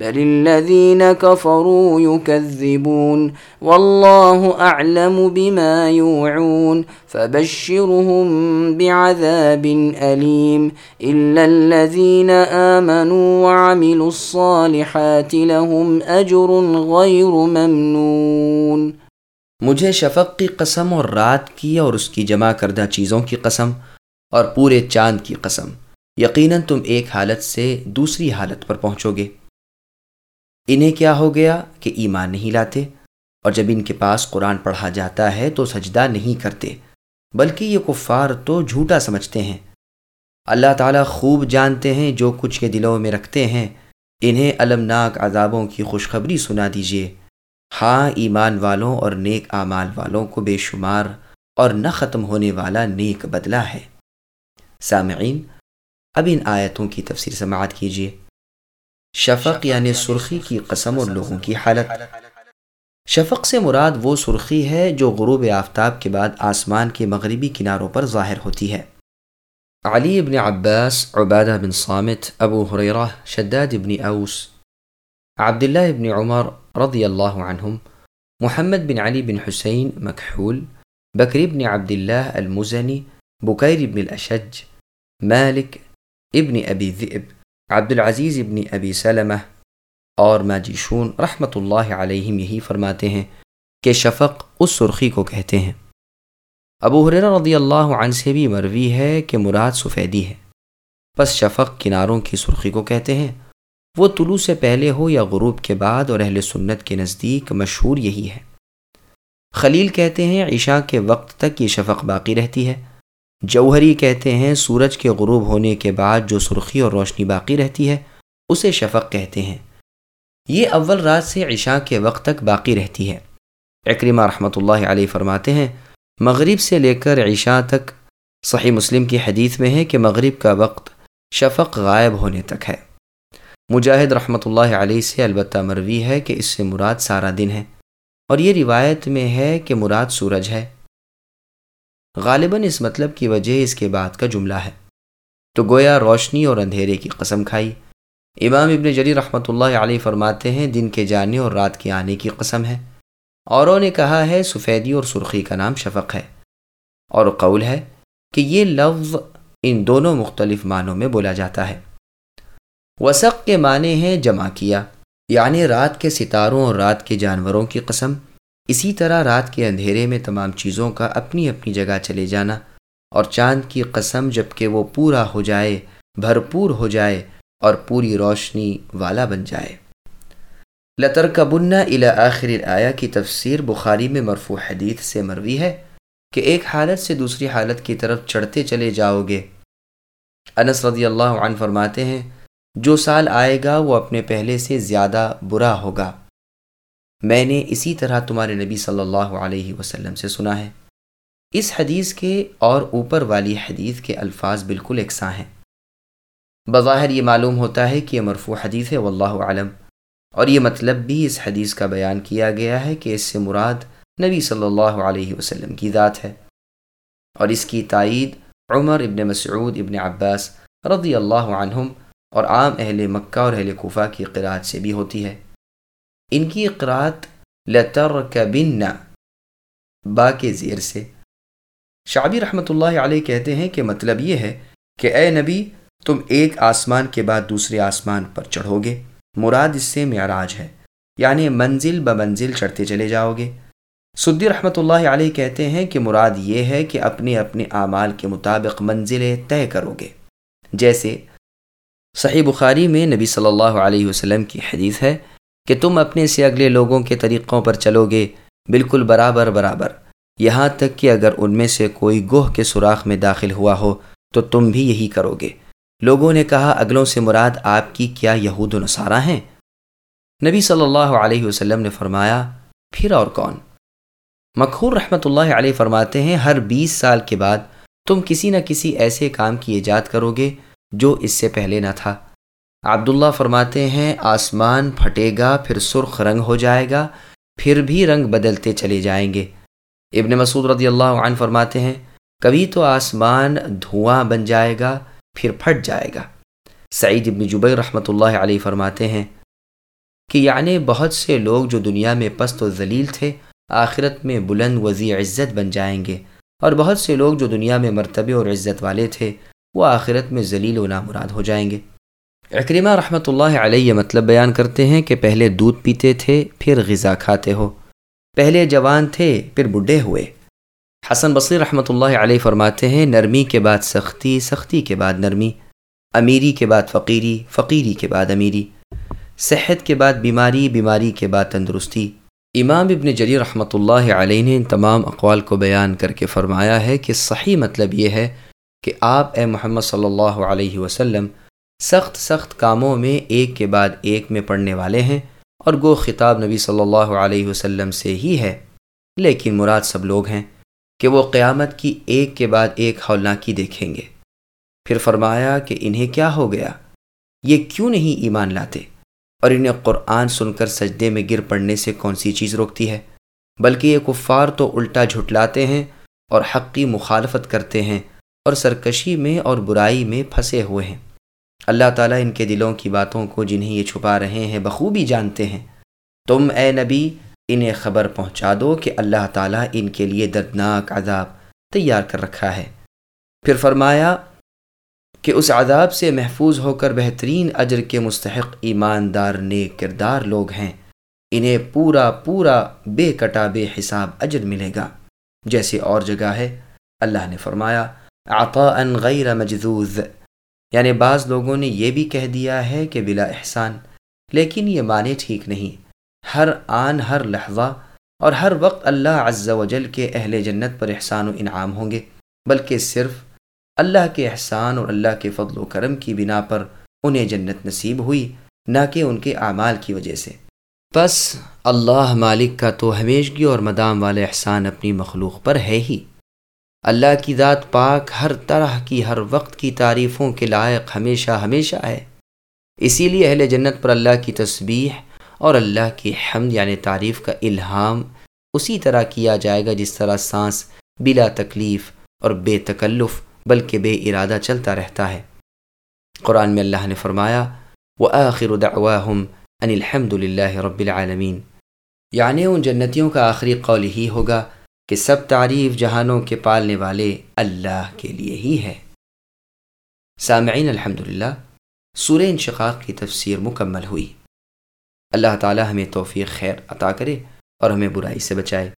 بل الذين كفروا يكذبون والله أعلم بما يوعون فبشرهم بعذاب أليم إلا الذين آمنوا وعملوا الصالحات لهم أجر غير ممنون. مجھے شفق کی قسم اور رات کی اور اس کی جمع کردہ چیزوں کی قسم اور پورے چاند کی قسم. یقیناً تم ایک حالت سے دوسری حالت پر پہنچو گے. انہیں کیا ہو گیا کہ ایمان نہیں لاتے؟ اور جب ان کے پاس قرآن پڑھا جاتا ہے تو سجدہ نہیں کرتے، بلکہ یہ کفار تو جھوٹا سمجھتے ہیں۔ اللہ تعالیٰ خوب جانتے ہیں جو کچھ کے دلوں میں رکھتے ہیں۔ انہیں المناک عذابوں کی خوشخبری سنا دیجیے ہاں ایمان والوں اور نیک اعمال والوں کو بے شمار اور نہ ختم ہونے والا نیک بدلہ ہے۔ سامعین، اب ان آیتوں کی تفسیر سماعت کیجیے شفق یعنی سرخی کی قسم اور لوگوں کی حالت۔ شفق سے مراد وہ سرخی ہے جو غروب آفتاب کے بعد آسمان کے مغربی کناروں پر ظاہر ہوتی ہے۔ علی ابن عباس، عبادہ بن صامت، ابو حریرہ شداد ابن اوس، عبداللہ ابن عمر رضی اللہ عنہم، محمد بن علی بن حسین مکحول، بکر ابن عبداللہ المزنی، بکیر ابن الاشج، مالک ابن ابی ذئب۔ عبد العزیز ابن ابی سلمہ اور ماجیشون رحمۃ اللہ علیہم یہی فرماتے ہیں کہ شفق اس سرخی کو کہتے ہیں۔ ابو حریر رضی اللہ عنہ سے بھی مروی ہے کہ مراد سفیدی ہے۔ پس شفق کناروں کی سرخی کو کہتے ہیں۔ وہ طلوع سے پہلے ہو یا غروب کے بعد اور اہل سنت کے نزدیک مشہور یہی ہے۔ خلیل کہتے ہیں عشاء کے وقت تک یہ شفق باقی رہتی ہے۔ جوہری کہتے ہیں سورج کے غروب ہونے کے بعد جو سرخی اور روشنی باقی رہتی ہے، اسے شفق کہتے ہیں۔ یہ اول رات سے عشاء کے وقت تک باقی رہتی ہے۔ اکریمہ رحمۃ اللہ علیہ فرماتے ہیں، مغرب سے لے کر عشاء تک صحیح مسلم کی حدیث میں ہے کہ مغرب کا وقت شفق غائب ہونے تک ہے۔ مجاہد رحمۃ اللہ علیہ سے البتہ مروی ہے کہ اس سے مراد سارا دن ہے۔ اور یہ روایت میں ہے کہ مراد سورج ہے۔ غالباً اس مطلب کی وجہ اس کے بعد کا جملہ ہے۔ تو گویا روشنی اور اندھیرے کی قسم کھائی۔ امام ابن جری رحمۃ اللہ علیہ فرماتے ہیں، دن کے جانے اور رات کے آنے کی قسم ہے۔ اوروں نے کہا ہے، سفیدی اور سرخی کا نام شفق ہے۔ اور قول ہے کہ یہ لفظ ان دونوں مختلف معنوں میں بولا جاتا ہے۔ وسق کے معنی ہیں جمع کیا یعنی رات کے ستاروں اور رات کے جانوروں کی قسم۔ اسی طرح رات کے اندھیرے میں تمام چیزوں کا اپنی اپنی جگہ چلے جانا اور چاند کی قسم جبکہ وہ پورا ہو جائے، بھرپور ہو جائے اور پوری روشنی والا بن جائے۔ لطر کا بننا الا آخر آیا کی تفسیر بخاری میں مرفوع حدیث سے مروی ہے کہ ایک حالت سے دوسری حالت کی طرف چڑھتے چلے جاؤ گے۔ انس رضی اللہ عنہ فرماتے ہیں، جو سال آئے گا وہ اپنے پہلے سے زیادہ برا ہوگا۔ میں نے اسی طرح تمہارے نبی صلی اللہ علیہ وسلم سے سنا ہے۔ اس حدیث کے اور اوپر والی حدیث کے الفاظ بالکل یکساں ہیں۔ بظاہر یہ معلوم ہوتا ہے کہ یہ مرفوع حدیث ہے، واللہ عالم اور یہ مطلب بھی اس حدیث کا بیان کیا گیا ہے کہ اس سے مراد نبی صلی اللہ علیہ وسلم کی ذات ہے۔ اور اس کی تائید عمر ابن مسعود ابن عباس رضی اللہ عنہم اور عام اہل مکہ اور اہل کوفہ کی قرآت سے بھی ہوتی ہے۔ ان کی اقرات لتر کبن با کے زیر سے۔ شعبی رحمۃ اللہ علیہ کہتے ہیں کہ مطلب یہ ہے کہ اے نبی، تم ایک آسمان کے بعد دوسرے آسمان پر چڑھو گے مراد اس سے معراج ہے یعنی منزل بمنزل چڑھتے چلے جاؤ گے سدی رحمۃ اللہ علیہ کہتے ہیں کہ مراد یہ ہے کہ اپنے اپنے اعمال کے مطابق منزلیں طے کرو گے جیسے صحیح بخاری میں نبی صلی اللہ علیہ وسلم کی حدیث ہے کہ تم اپنے سے اگلے لوگوں کے طریقوں پر چلو گے، بالکل برابر برابر۔ یہاں تک کہ اگر ان میں سے کوئی گوہ کے سوراخ میں داخل ہوا ہو، تو تم بھی یہی کرو گے۔ لوگوں نے کہا، اگلوں سے مراد آپ کی کیا یہود و نصارہ ہیں؟ نبی صلی اللہ علیہ وسلم نے فرمایا، پھر اور کون؟ مکھور رحمۃ اللہ علیہ فرماتے ہیں، ہر بیس سال کے بعد تم کسی نہ کسی ایسے کام کی ایجاد کرو گے جو اس سے پہلے نہ تھا۔ عبداللہ فرماتے ہیں، آسمان پھٹے گا، پھر سرخ رنگ ہو جائے گا، پھر بھی رنگ بدلتے چلے جائیں گے۔ ابن مسعود رضی اللہ عنہ فرماتے ہیں، کبھی تو آسمان دھواں بن جائے گا، پھر پھٹ جائے گا۔ سعید ابن جبیر رحمۃ اللہ علیہ فرماتے ہیں کہ یعنی بہت سے لوگ جو دنیا میں پست و ذلیل تھے، آخرت میں بلند وزی عزت بن جائیں گے۔ اور بہت سے لوگ جو دنیا میں مرتبے اور عزت والے تھے، وہ آخرت میں ذلیل و نامراد ہو جائیں گے۔ اکریمہ رحمۃ اللہ علیہ مطلب بیان کرتے ہیں کہ پہلے دودھ پیتے تھے، پھر غذا کھاتے ہو۔ پہلے جوان تھے، پھر بڈھے ہوئے۔ حسن بصری رحمۃ اللہ علیہ فرماتے ہیں، نرمی کے بعد سختی سختی کے بعد نرمی۔ امیری کے بعد فقیری فقیری کے بعد امیری۔ صحت کے بعد بیماری بیماری کے بعد تندرستی۔ امام ابن جری رحمۃ اللہ علیہ نے ان تمام اقوال کو بیان کر کے فرمایا ہے کہ صحیح مطلب یہ ہے کہ آپ اے محمد صلی اللہ علیہ وسلم سخت سخت کاموں میں ایک کے بعد ایک میں پڑھنے والے ہیں اور گو خطاب نبی صلی اللہ علیہ وسلم سے ہی ہے۔ لیکن مراد سب لوگ ہیں کہ وہ قیامت کی ایک کے بعد ایک ہولناکی دیکھیں گے۔ پھر فرمایا کہ انہیں کیا ہو گیا؟ یہ کیوں نہیں ایمان لاتے؟ اور انہیں قرآن سن کر سجدے میں گر پڑنے سے کون سی چیز روکتی ہے؟ بلکہ یہ کفار تو الٹا جھٹلاتے ہیں اور حق کی مخالفت کرتے ہیں اور سرکشی میں اور برائی میں پھنسے ہوئے ہیں۔ اللہ تعالیٰ ان کے دلوں کی باتوں کو جنہیں یہ چھپا رہے ہیں بخوبی جانتے ہیں۔ تم اے نبی، انہیں خبر پہنچا دو کہ اللہ تعالیٰ ان کے لیے دردناک عذاب تیار کر رکھا ہے۔ پھر فرمایا کہ اس عذاب سے محفوظ ہو کر بہترین اجر کے مستحق ایماندار نیک کردار لوگ ہیں۔ انہیں پورا پورا بے کٹا بے حساب اجر ملے گا۔ جیسے اور جگہ ہے۔ اللہ نے فرمایا عطا غیر مجذوذ۔ یعنی بعض لوگوں نے یہ بھی کہہ دیا ہے کہ بلا احسان، لیکن یہ معنی ٹھیک نہیں۔ ہر آن، ہر لحظہ اور ہر وقت اللہ عز و جل کے اہل جنت پر احسان و انعام ہوں گے، بلکہ صرف اللہ کے احسان اور اللہ کے فضل و کرم کی بنا پر انہیں جنت نصیب ہوئی، نہ کہ ان کے اعمال کی وجہ سے۔ بس اللہ مالک کا تو ہمیشگی اور مدام والے احسان اپنی مخلوق پر ہے ہی۔ اللہ کی ذات پاک ہر طرح کی ہر وقت کی تعریفوں کے لائق ہمیشہ ہمیشہ ہے۔ اسی لیے اہل جنت پر اللہ کی تسبیح اور اللہ کی حمد یعنی تعریف کا الہام اسی طرح کیا جائے گا جس طرح سانس بلا تکلیف اور بے تکلف بلکہ بے ارادہ چلتا رہتا ہے۔ قرآن میں اللہ نے فرمایا وہ آخر دعواہم ان الحمد للہ رب العالمین۔ یعنی ان جنتیوں کا آخری قول ہی ہوگا کہ سب تعریف جہانوں کے پالنے والے اللہ کے لیے ہی ہے۔ سامعین الحمد للہ سورہ انشقاق کی تفسیر مکمل ہوئی۔ اللہ تعالی ہمیں توفیق، خیر عطا کرے اور ہمیں برائی سے بچائے۔